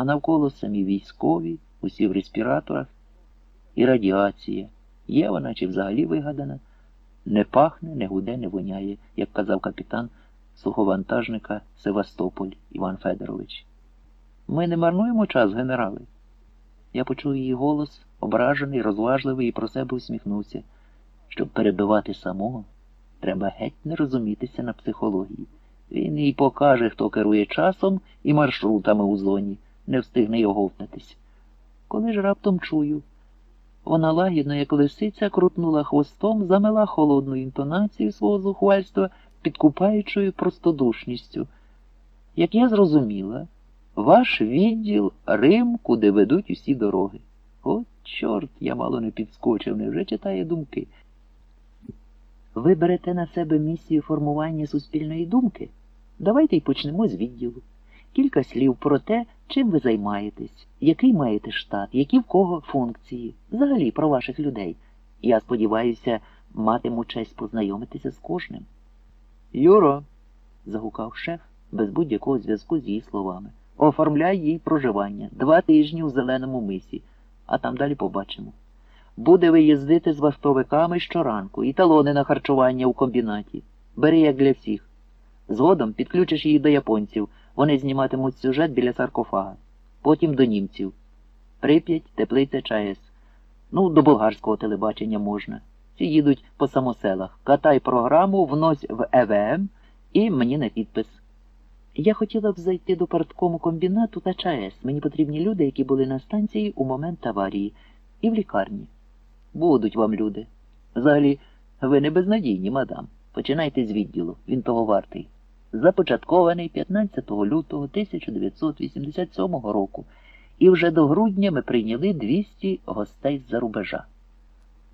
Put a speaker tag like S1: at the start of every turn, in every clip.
S1: а навколо самі військові, усі в респіраторах, і радіація. Є вона чи взагалі вигадана? Не пахне, не гуде, не воняє, як казав капітан суховантажника Севастополь Іван Федорович. Ми не марнуємо час, генерали. Я почув її голос, ображений, розважливий, і про себе усміхнувся. Щоб перебивати самого, треба геть не розумітися на психології. Він їй покаже, хто керує часом і маршрутами у зоні, не встигне його втнатись. Коли ж раптом чую, вона лагідно, як лисиця, крутнула хвостом, замила холодну інтонацію свого зухвальства, підкупаючою простодушністю. Як я зрозуміла, ваш відділ Рим, куди ведуть усі дороги. О, чорт, я мало не підскочив, невже читає думки. Ви берете на себе місію формування суспільної думки? Давайте й почнемо з відділу. Кілька слів про те, чим ви займаєтесь, який маєте штат, які в кого функції, взагалі про ваших людей. Я сподіваюся, матиму честь познайомитися з кожним. Юро, загукав шеф без будь-якого зв'язку з її словами. Оформляй їй проживання два тижні у зеленому мисі, а там далі побачимо. Буде виїздити з вахтовиками щоранку і талони на харчування у комбінаті. Бери як для всіх. Згодом підключиш її до японців. Вони зніматимуть сюжет біля саркофага. Потім до німців. Прип'ять, теплиця ЧАЕС. Ну, до болгарського телебачення можна. Ці їдуть по самоселах. Катай програму, внось в ЕВМ і мені на підпис. Я хотіла б зайти до парткому комбінату та ЧАЕС. Мені потрібні люди, які були на станції у момент аварії, і в лікарні. Будуть вам люди. Взагалі, ви не безнадійні, мадам. Починайте з відділу, він того вартий. Започаткований 15 лютого 1987 року, і вже до грудня ми прийняли 200 гостей з-за рубежа.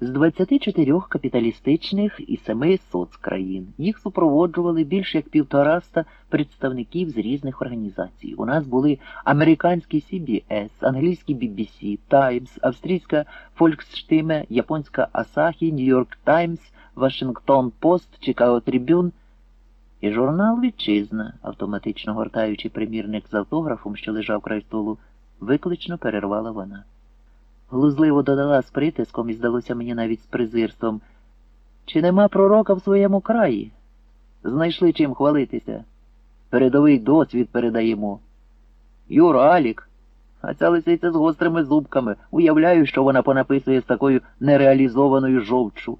S1: З 24 капіталістичних і 7 соцкраїн. Їх супроводжували більш як півтораста представників з різних організацій. У нас були американський CBS, англійський BBC, Times, австрійська Volksstimme, японська Asahi, New York Times, Washington Post, Chicago Tribune і журнал Вітчизна, автоматично гортаючи примірник з автографом, що лежав край столу, виклично перервала вона. Глузливо додала з притиском і здалося мені навіть з презирством. Чи нема пророка в своєму краї? Знайшли чим хвалитися. Передовий досвід передаємо. Юра, Алік, а ця лисиця з гострими зубками. Уявляю, що вона понаписує з такою нереалізованою жовчу.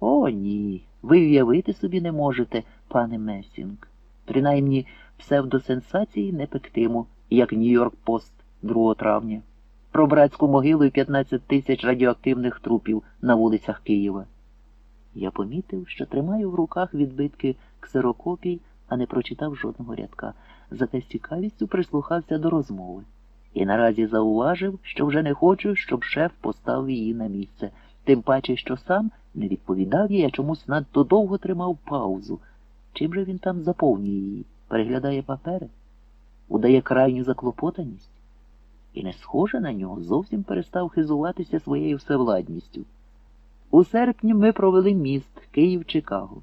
S1: О, ні. Ви уявити собі не можете, пане Месінг. Принаймні псевдосенсації не пектиму, як Нью-Йорк Пост 2 травня. Про братську могилу і 15 тисяч радіоактивних трупів на вулицях Києва. Я помітив, що тримаю в руках відбитки ксерокопій, а не прочитав жодного рядка. Зате з цікавістю прислухався до розмови. І наразі зауважив, що вже не хочу, щоб шеф поставив її на місце, тим паче, що сам не відповідав їй, а чомусь надто довго тримав паузу. Чим же він там заповнює її? Переглядає папери? Удає крайню заклопотаність? І не схоже на нього, зовсім перестав хизуватися своєю всевладністю. У серпні ми провели міст Київ-Чикаго,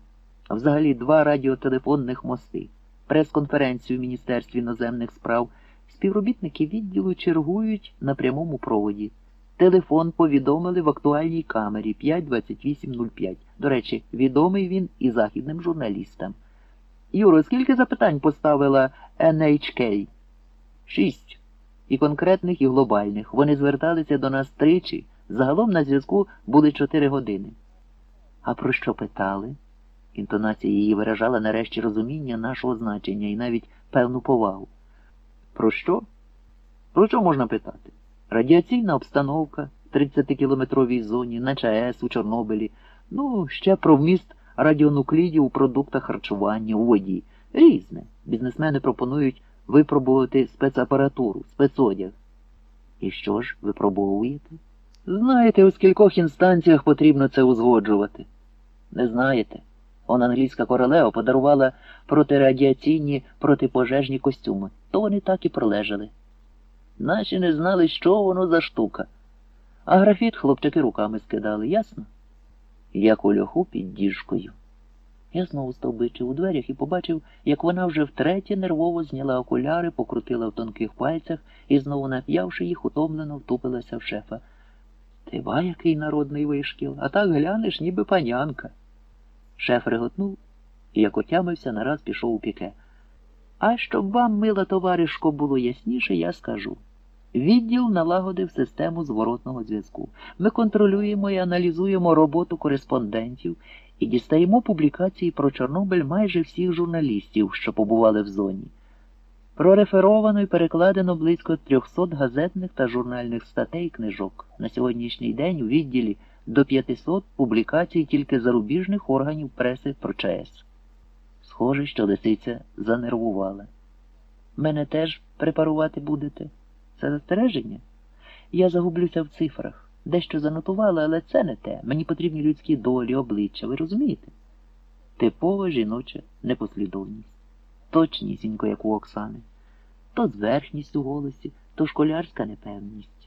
S1: взагалі два радіотелефонних мости, прес-конференцію в Міністерстві іноземних справ. Співробітники відділу чергують на прямому проводі. Телефон повідомили в актуальній камері 52805. До речі, відомий він і західним журналістам. Юро, скільки запитань поставила NHK? Шість. І конкретних, і глобальних. Вони зверталися до нас тричі. Загалом на зв'язку були чотири години. А про що питали? Інтонація її виражала нарешті розуміння нашого значення і навіть певну повагу. Про що? Про що можна питати? Радіаційна обстановка в 30-кілометровій зоні, на ЧАЕС у Чорнобилі, ну, ще про вміст радіонуклідів у продуктах харчування, у воді. Різне. Бізнесмени пропонують випробувати спецапаратуру, спецодяг. І що ж випробовуєте? Знаєте, у скількох інстанціях потрібно це узгоджувати. Не знаєте. Он англійська королева подарувала протирадіаційні протипожежні костюми, то вони так і пролежали. Наші не знали, що воно за штука. А графіт хлопчики руками скидали, ясно? Як у льоху під діжкою. Я знову стовбичив у дверях і побачив, як вона вже втретє нервово зняла окуляри, покрутила в тонких пальцях і, знову нап'явши їх, утомлено втупилася в шефа. Ти ба, який народний вишкіл, а так глянеш, ніби панянка. Шеф реготнув і, як отямився, нараз пішов у піке. А щоб вам, мила товаришко, було ясніше, я скажу. Відділ налагодив систему зворотного зв'язку. Ми контролюємо і аналізуємо роботу кореспондентів і дістаємо публікації про Чорнобиль майже всіх журналістів, що побували в зоні. Прореферовано і перекладено близько 300 газетних та журнальних статей і книжок. На сьогоднішній день у відділі до 500 публікацій тільки зарубіжних органів преси про ЧАЕС. Схоже, що лисиця занервувала. Мене теж препарувати будете? Це застереження? Я загублюся в цифрах. Дещо занотувала, але це не те. Мені потрібні людські долі, обличчя, ви розумієте? Типова жіноча непослідовність. Точнісінько, як у Оксани. То зверхність у голосі, то школярська непевність.